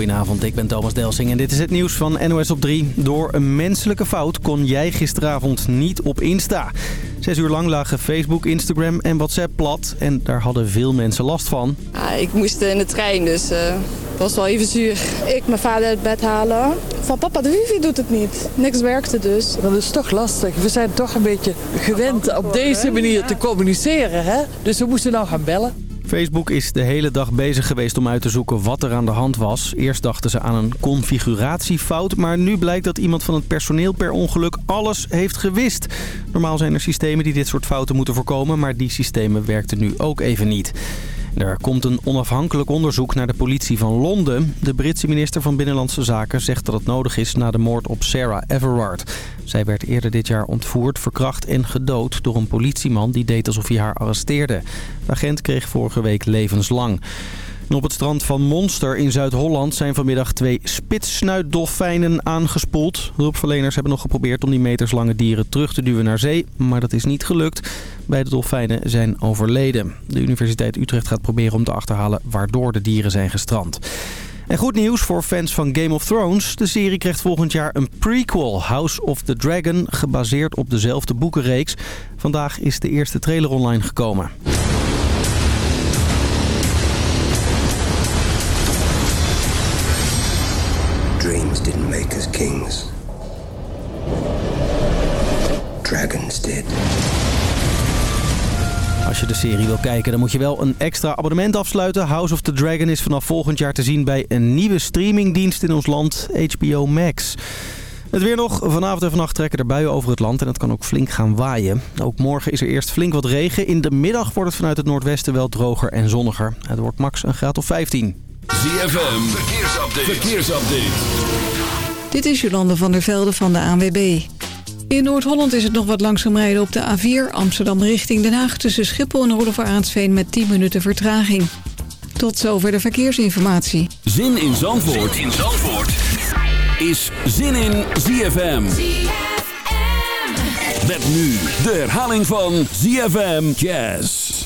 Goedenavond, ik ben Thomas Delsing en dit is het nieuws van NOS op 3. Door een menselijke fout kon jij gisteravond niet op Insta. Zes uur lang lagen Facebook, Instagram en WhatsApp plat en daar hadden veel mensen last van. Ja, ik moest in de trein, dus uh, was wel even zuur. Ik mijn vader uit bed halen. Van papa, de wifi doet het niet. Niks werkte dus. Dat is toch lastig. We zijn toch een beetje gewend op deze manier te communiceren. Hè? Dus we moesten nou gaan bellen. Facebook is de hele dag bezig geweest om uit te zoeken wat er aan de hand was. Eerst dachten ze aan een configuratiefout, maar nu blijkt dat iemand van het personeel per ongeluk alles heeft gewist. Normaal zijn er systemen die dit soort fouten moeten voorkomen, maar die systemen werkten nu ook even niet. Er komt een onafhankelijk onderzoek naar de politie van Londen. De Britse minister van Binnenlandse Zaken zegt dat het nodig is na de moord op Sarah Everard. Zij werd eerder dit jaar ontvoerd, verkracht en gedood door een politieman die deed alsof hij haar arresteerde. De agent kreeg vorige week levenslang op het strand van Monster in Zuid-Holland zijn vanmiddag twee spitssnuitdolfijnen aangespoeld. Hulpverleners hebben nog geprobeerd om die meterslange dieren terug te duwen naar zee, maar dat is niet gelukt. Beide dolfijnen zijn overleden. De Universiteit Utrecht gaat proberen om te achterhalen waardoor de dieren zijn gestrand. En goed nieuws voor fans van Game of Thrones. De serie krijgt volgend jaar een prequel, House of the Dragon, gebaseerd op dezelfde boekenreeks. Vandaag is de eerste trailer online gekomen. Kings. Dragons did. Als je de serie wil kijken, dan moet je wel een extra abonnement afsluiten. House of the Dragon is vanaf volgend jaar te zien bij een nieuwe streamingdienst in ons land, HBO Max. Het weer nog. Vanavond en vannacht trekken er buien over het land en het kan ook flink gaan waaien. Ook morgen is er eerst flink wat regen. In de middag wordt het vanuit het noordwesten wel droger en zonniger. Het wordt max een graad of 15. ZFM, verkeersupdate. verkeersupdate. Dit is Jolande van der Velde van de ANWB. In Noord-Holland is het nog wat langzaam rijden op de A4 Amsterdam richting Den Haag... tussen Schiphol en Roelof Aansveen met 10 minuten vertraging. Tot zover de verkeersinformatie. Zin in Zandvoort, zin in Zandvoort. is Zin in ZFM. ZFM. Met nu de herhaling van ZFM Jazz.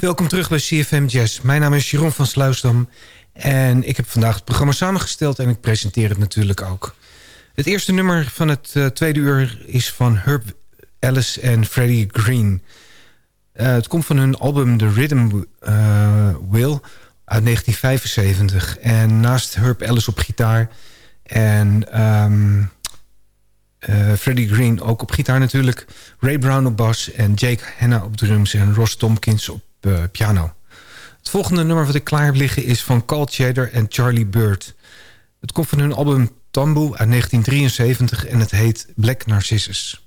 Welkom terug bij CFM Jazz. Mijn naam is Jeroen van Sluisdam en ik heb vandaag het programma samengesteld en ik presenteer het natuurlijk ook. Het eerste nummer van het uh, tweede uur is van Herb Ellis en Freddie Green. Uh, het komt van hun album The Rhythm uh, Wheel uit 1975. En naast Herb Ellis op gitaar en um, Freddie Green ook op gitaar natuurlijk... Ray Brown op bas en Jake Hanna op drums en Ross Tompkins op eh, piano. Het volgende nummer wat ik klaar heb liggen is van Carl Shader en Charlie Bird. Het komt van hun album Tambu uit 1973 en het heet Black Narcissus.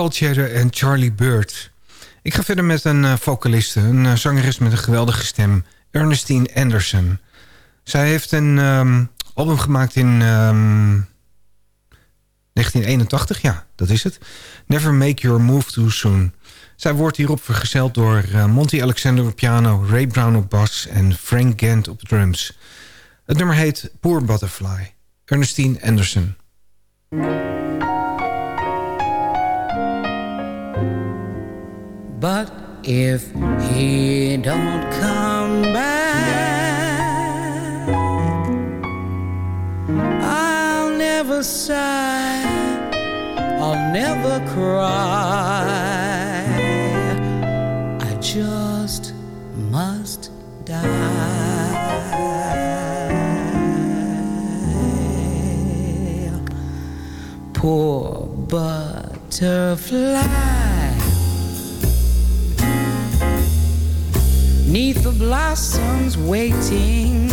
En Charlie Bird. Ik ga verder met een uh, vocaliste, een uh, zangeres met een geweldige stem. Ernestine Anderson. Zij heeft een um, album gemaakt in um, 1981, ja, dat is het. Never Make Your Move Too Soon. Zij wordt hierop vergezeld door uh, Monty Alexander op piano... Ray Brown op bas en Frank Gant op drums. Het nummer heet Poor Butterfly. Ernestine Anderson. But if he don't come back I'll never sigh I'll never cry. I just must die. Poor butterfly Neath the blossoms waiting.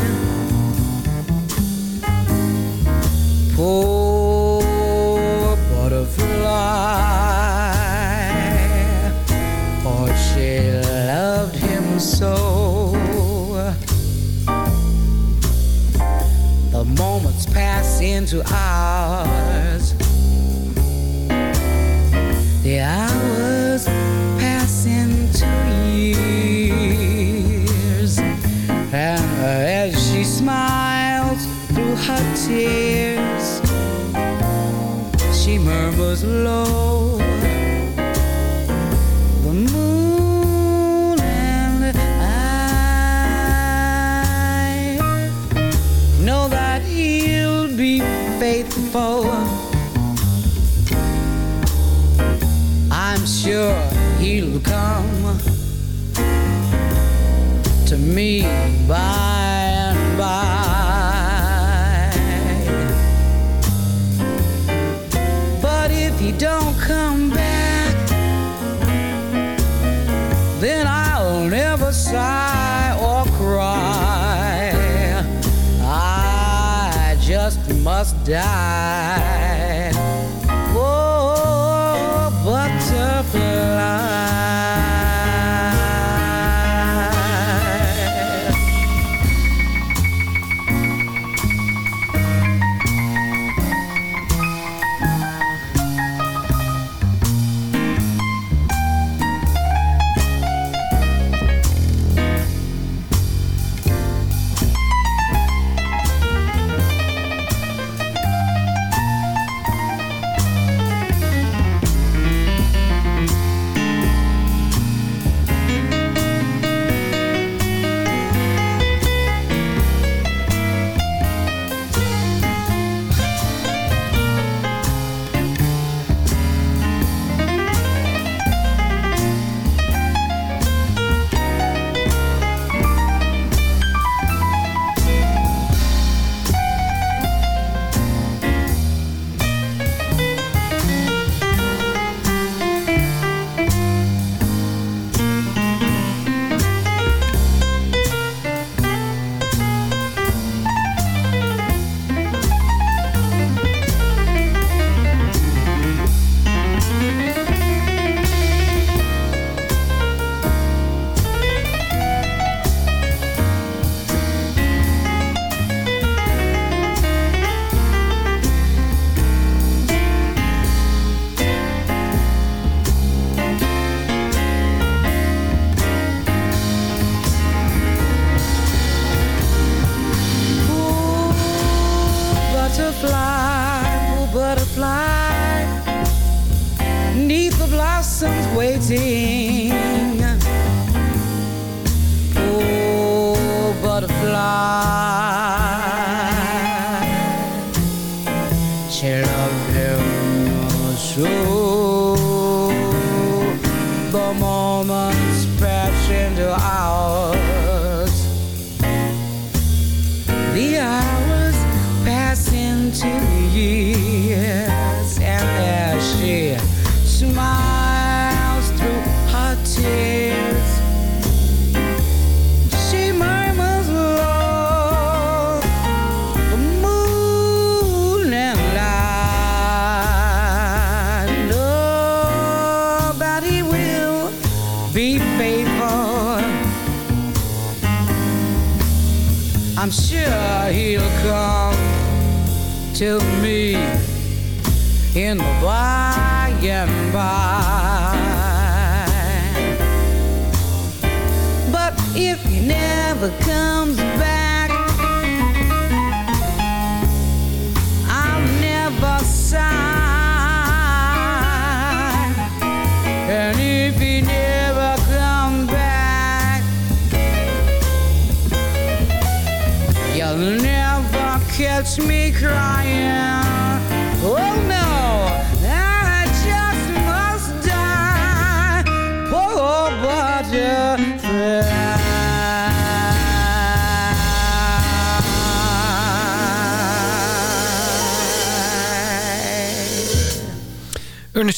Poor butterfly For she loved him so. The moments pass into hours tears. She murmurs low The moon and I Know that he'll be faithful. I'm sure he'll come to me die.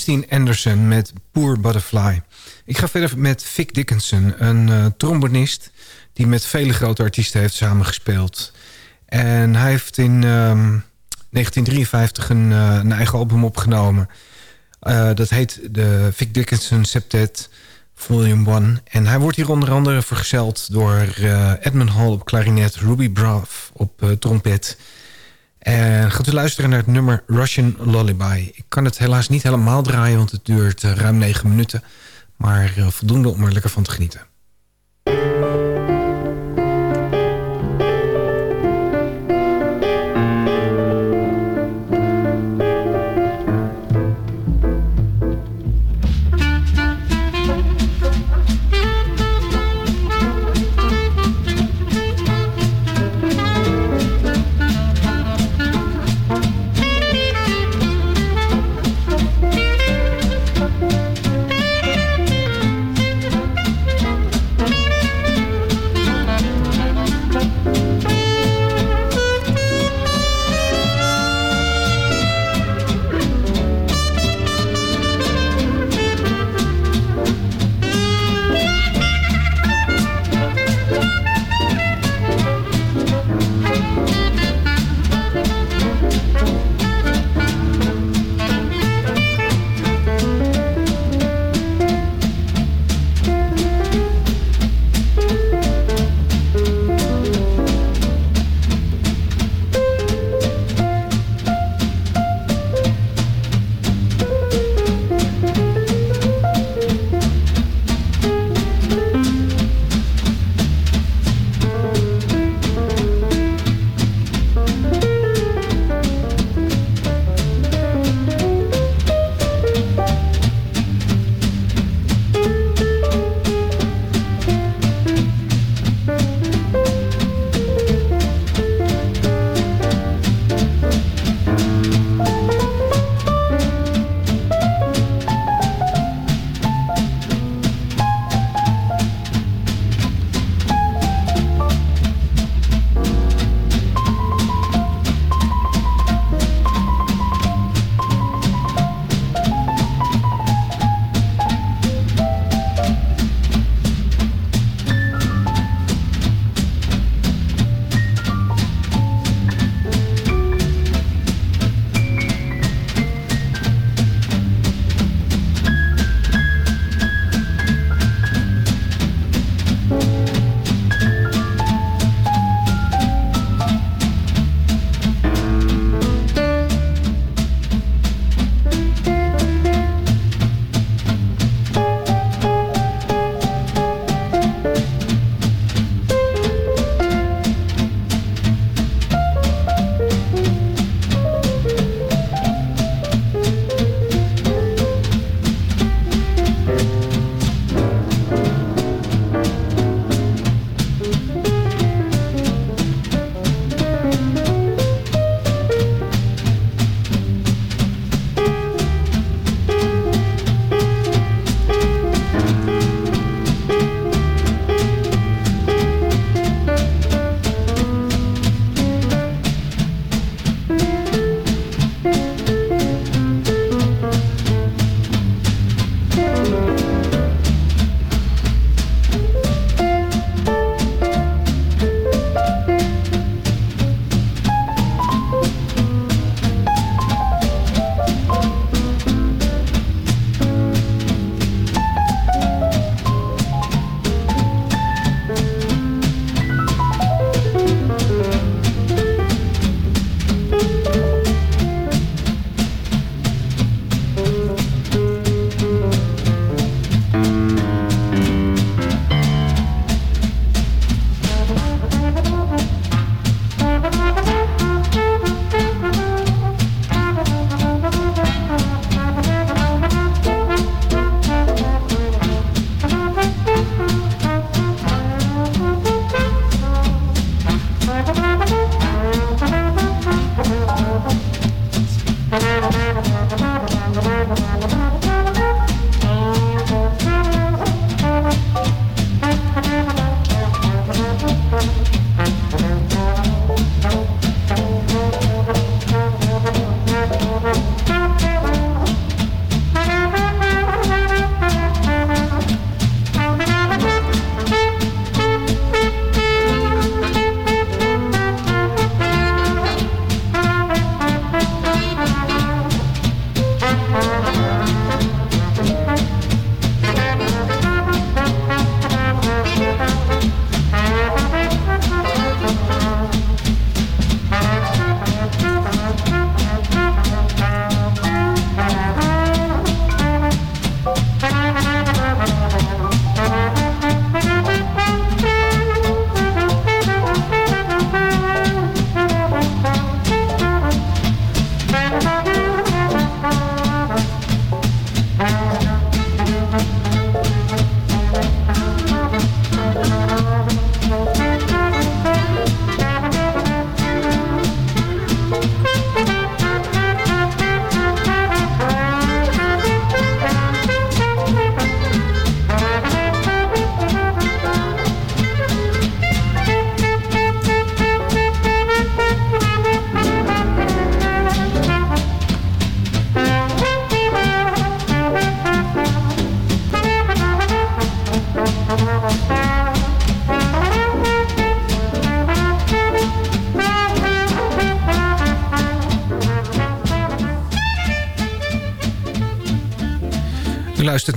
Ernestine Anderson met Poor Butterfly. Ik ga verder met Vic Dickinson, een eh, trombonist... die met vele grote artiesten heeft samengespeeld. En hij heeft in ehm, 1953 een, eh, een eigen album opgenomen. Eh, dat heet de Vic Dickinson Septet Volume 1. En hij wordt hier onder andere vergezeld door Edmund Hall op klarinet... Ruby Braff op trompet... En gaat u luisteren naar het nummer Russian Lullaby. Ik kan het helaas niet helemaal draaien, want het duurt eh, ruim negen minuten. Maar eh, voldoende om er lekker van te genieten.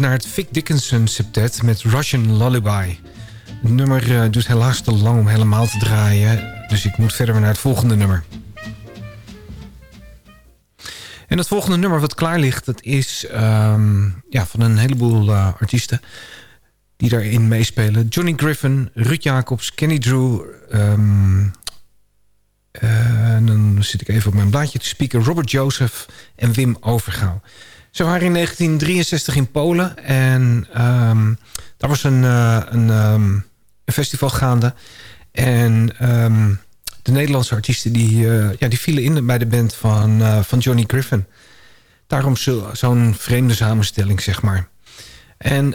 Naar het Vic Dickinson septet met Russian Lullaby. Het nummer uh, duurt helaas te lang om helemaal te draaien. Dus ik moet verder naar het volgende nummer. En het volgende nummer wat klaar ligt... dat is um, ja, van een heleboel uh, artiesten die daarin meespelen. Johnny Griffin, Ruud Jacobs, Kenny Drew... Um, en dan zit ik even op mijn blaadje te spieken. Robert Joseph en Wim Overgouw. Ze waren in 1963 in Polen. En um, daar was een, uh, een, um, een, festival gaande. En um, de Nederlandse artiesten die, uh, ja, die vielen in bij de band van, uh, van Johnny Griffin. Daarom zo'n zo vreemde samenstelling, zeg maar. En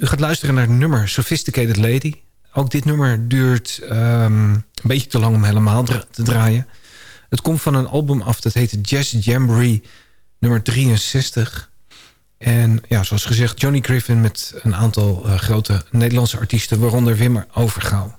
u gaat luisteren naar het nummer Sophisticated Lady. Ook dit nummer duurt een beetje te lang om helemaal te draaien. Het komt van een album af dat heet Jazz Jamboree nummer 63. En ja, zoals gezegd, Johnny Griffin met een aantal uh, grote Nederlandse artiesten... waaronder Wimmer Overgouw.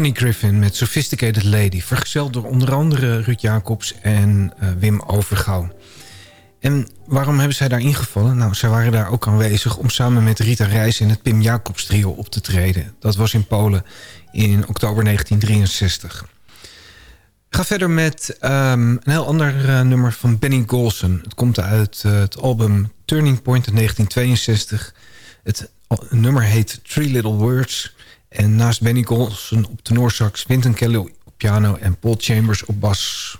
Johnny Griffin met Sophisticated Lady. Vergezeld door onder andere Ruud Jacobs en uh, Wim Overgouw. En waarom hebben zij daar ingevallen? Nou, zij waren daar ook aanwezig om samen met Rita Reis in het Pim Jacobs trio op te treden. Dat was in Polen in oktober 1963. Ik ga verder met um, een heel ander uh, nummer van Benny Golson. Het komt uit uh, het album Turning Point in 1962. Het nummer heet Three Little Words... En naast Benny Golson op tenorsax, Winton Kelly op piano en Paul Chambers op bas.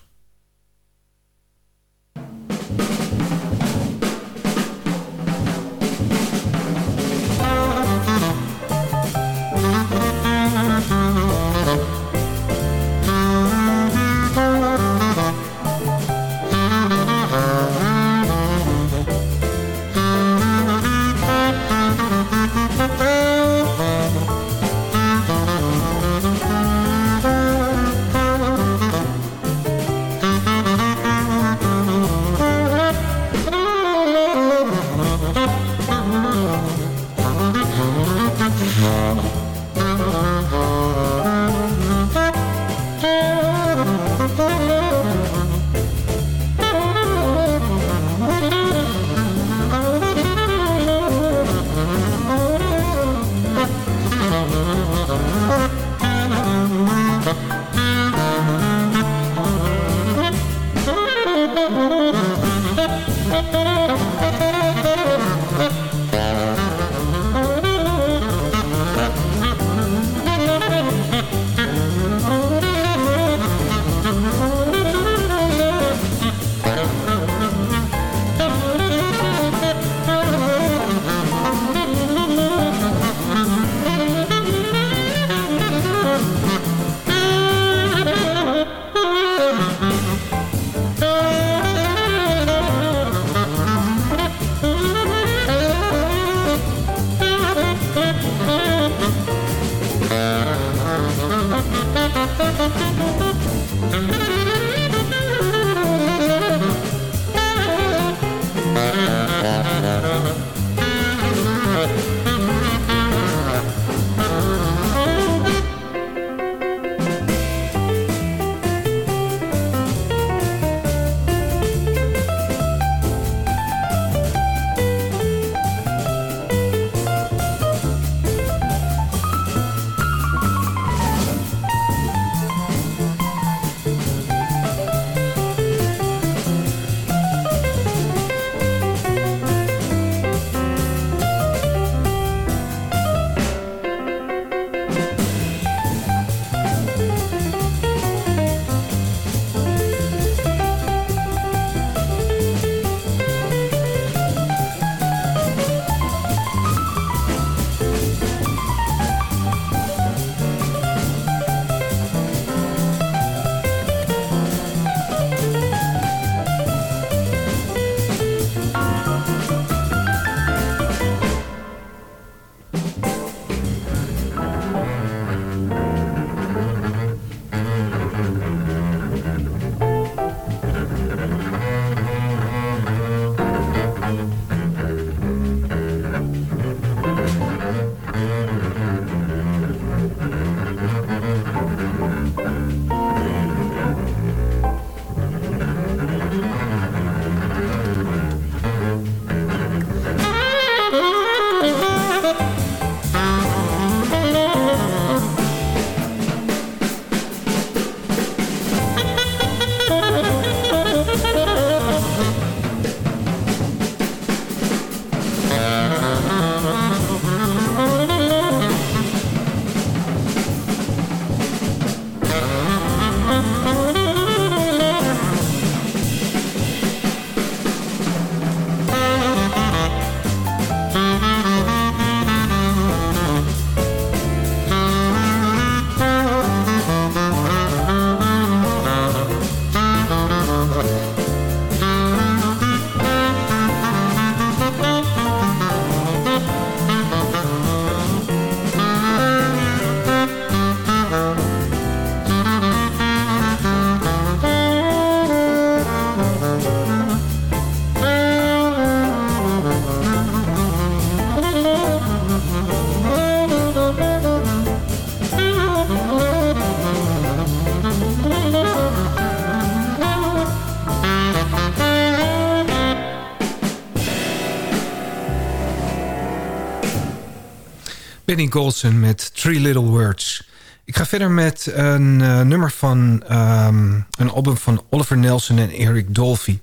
Benny met Three Little Words. Ik ga verder met een uh, nummer van um, een album van Oliver Nelson en Eric Dolphy.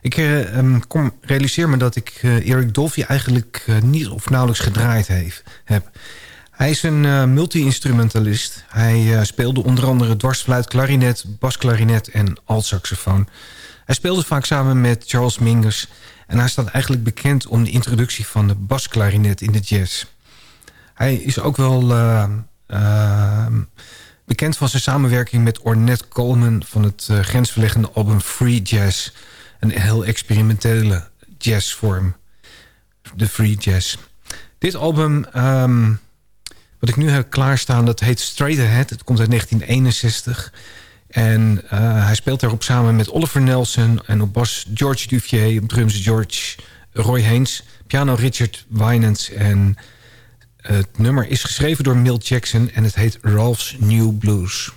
Ik uh, um, kom, realiseer me dat ik uh, Eric Dolphy eigenlijk niet of nauwelijks gedraaid heeft, heb. Hij is een multi-instrumentalist. Hij speelde onder andere dwarsfluit, klarinet, basklarinet en altsaxofoon. Hij speelde vaak samen met Charles Mingus... en hij staat eigenlijk bekend om de introductie van de basklarinet in de jazz. Hij is ook wel uh, uh, bekend van zijn samenwerking met Ornette Coleman... van het uh, grensverleggende album Free Jazz. Een heel experimentele jazzvorm. De Free Jazz. Dit album, um, wat ik nu heb klaarstaan, dat heet Straight Ahead. Het komt uit 1961... En uh, hij speelt daarop samen met Oliver Nelson... en op bas George Duvier, op drums George Roy Haynes... piano Richard Winans en het nummer is geschreven door Milt Jackson... en het heet Ralph's New Blues.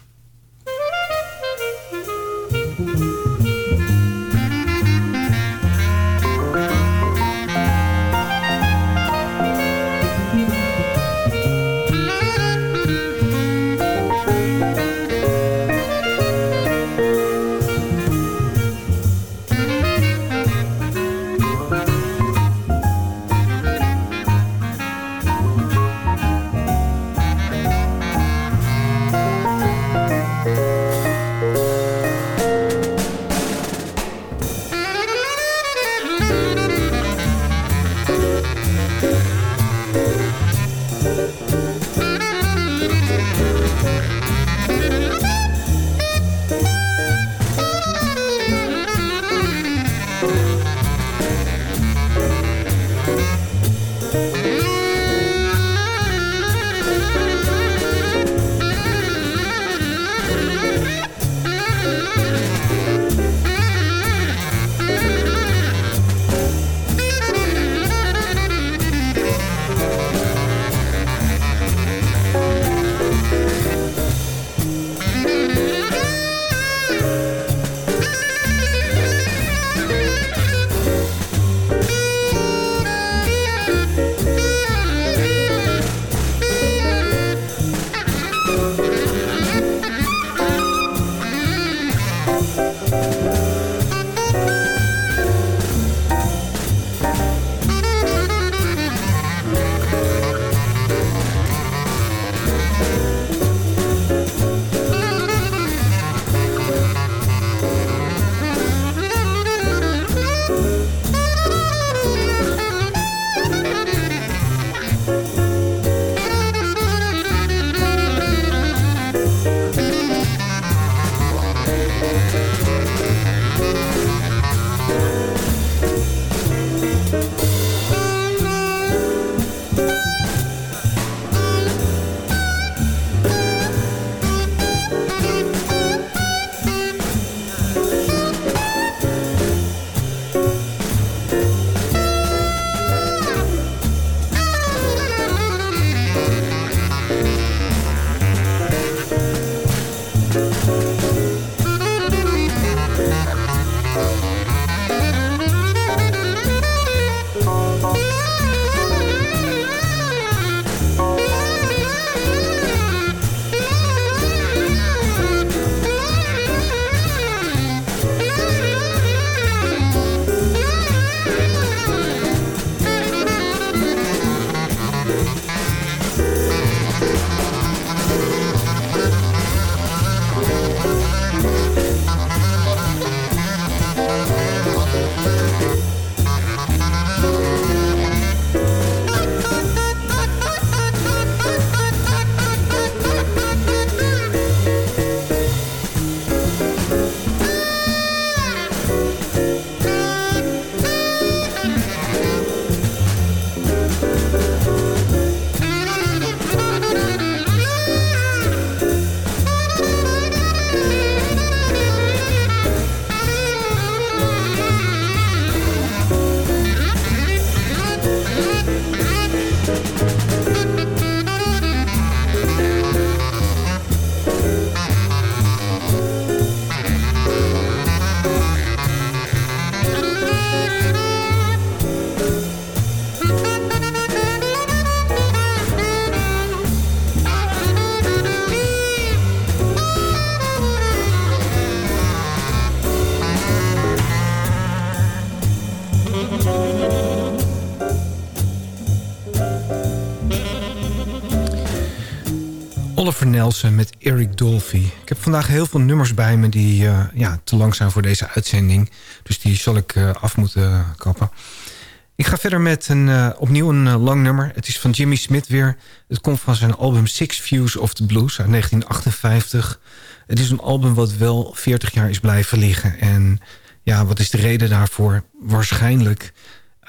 Nelson met Eric Dolphy. Ik heb vandaag heel veel nummers bij me die uh, ja, te lang zijn voor deze uitzending. Dus die zal ik uh, af moeten kappen. Ik ga verder met een, opnieuw een lang nummer. Het is van Jimmy Smith weer. Het komt van zijn album Six Views of the Blues uit 1958. Het is een album wat wel 40 jaar is blijven liggen. En ja, wat is de reden daarvoor? Waarschijnlijk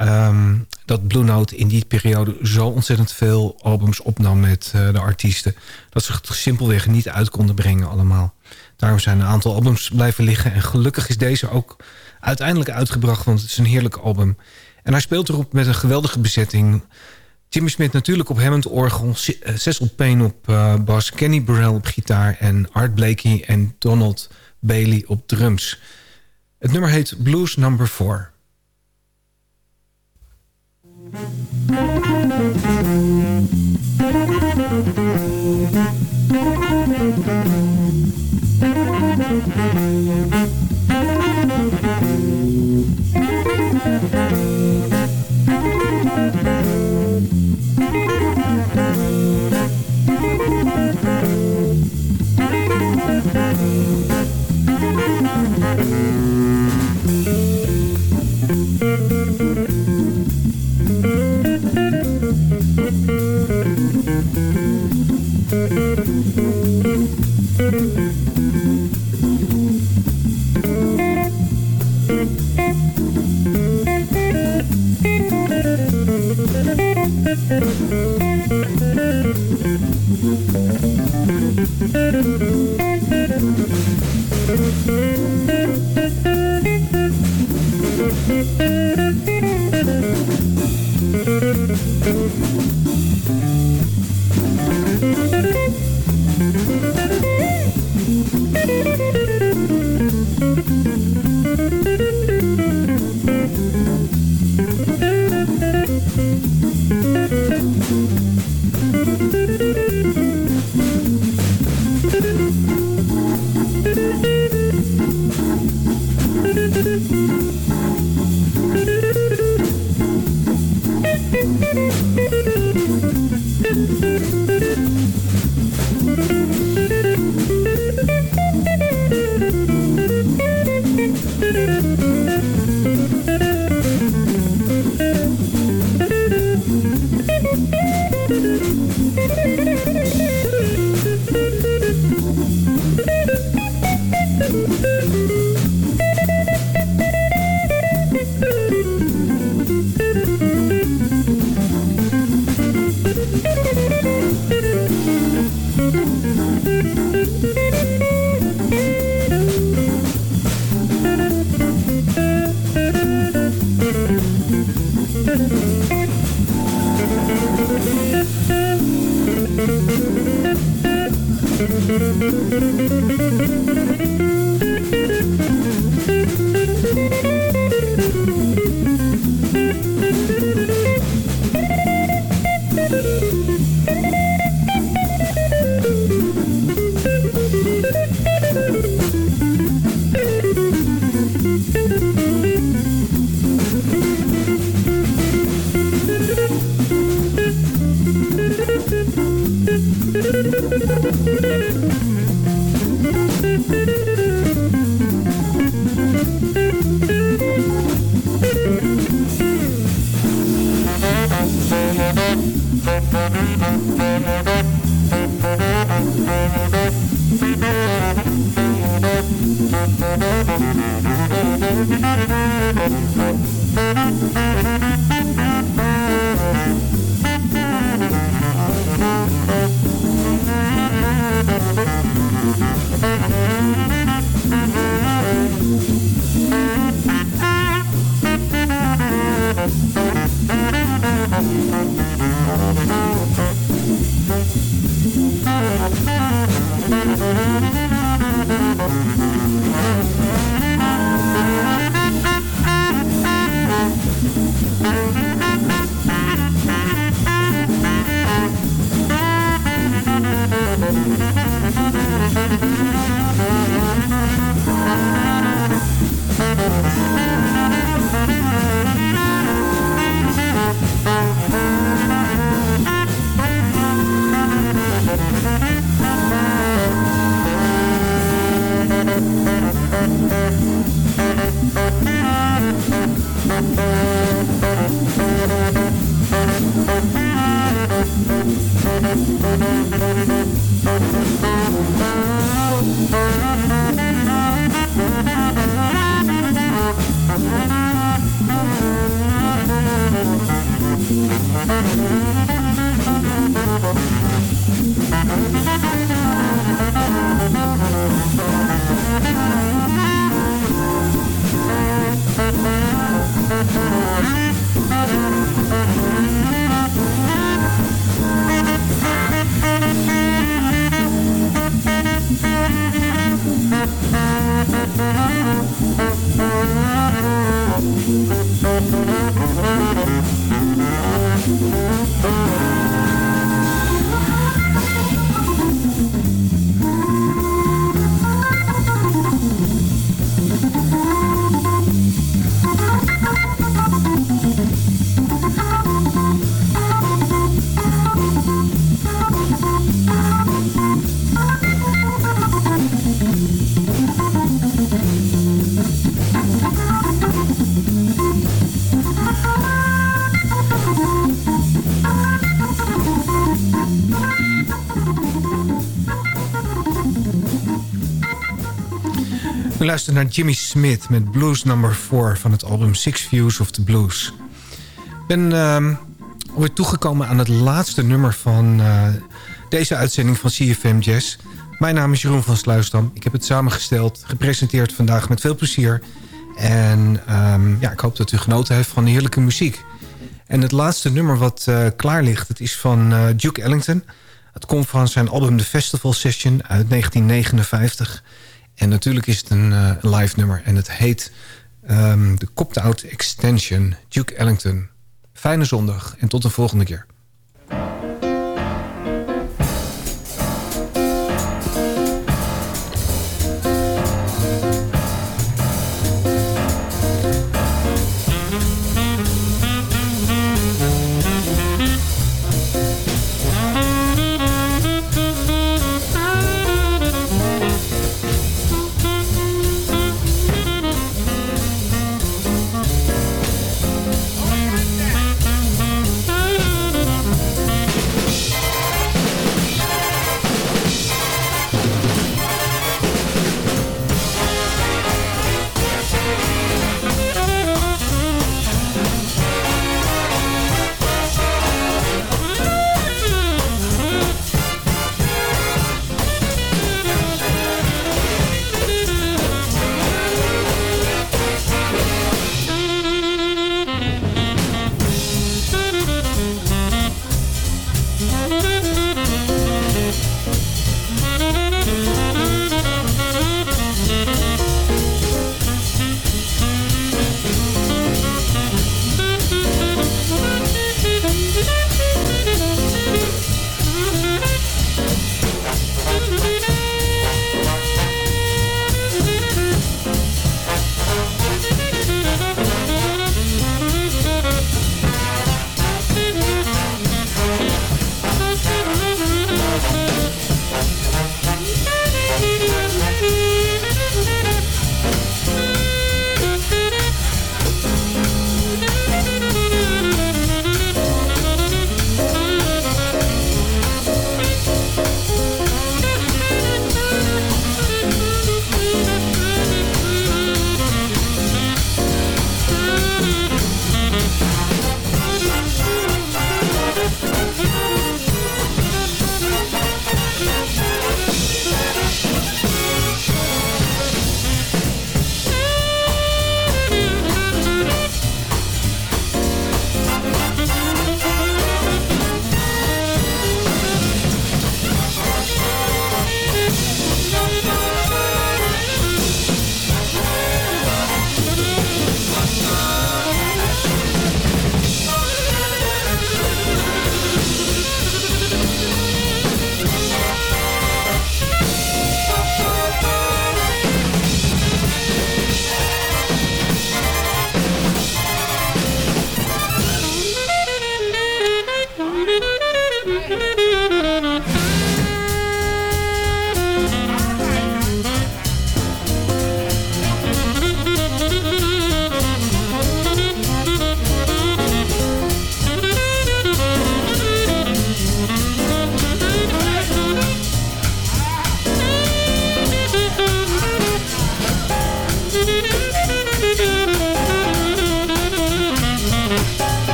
um, dat Blue Note in die periode zo ontzettend veel albums opnam met uh, de artiesten. Dat ze het simpelweg niet uit konden brengen allemaal. Daarom zijn een aantal albums blijven liggen. En gelukkig is deze ook uiteindelijk uitgebracht, want het is een heerlijk album. En hij speelt erop met een geweldige bezetting. Jimmy Smith natuurlijk op Hammond orgel, eh, Cecil Payne op uh, bas, Kenny Burrell op gitaar en Art Blakey en Donald Bailey op drums. Het nummer heet Blues Number 4. Thank you. Thank luisteren naar Jimmy Smith met Blues Number 4 van het album Six Views of the Blues. Ik ben uh, alweer toegekomen aan het laatste nummer van uh, deze uitzending van CFM Jazz. Mijn naam is Jeroen van Sluisdam. Ik heb het samengesteld, gepresenteerd vandaag met veel plezier. En um, ja, ik hoop dat u genoten heeft van de heerlijke muziek. En het laatste nummer wat uh, klaar ligt, het is van uh, Duke Ellington. Het komt van zijn album The Festival Session uit 1959... En natuurlijk is het een uh, live nummer. En het heet um, de Copt Out Extension, Duke Ellington. Fijne zondag en tot de volgende keer.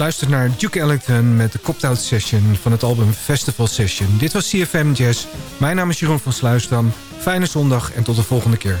Luistert naar Duke Ellington met de Copt-Out Session van het album Festival Session. Dit was CFM Jazz. Mijn naam is Jeroen van Sluisdam. Fijne zondag en tot de volgende keer.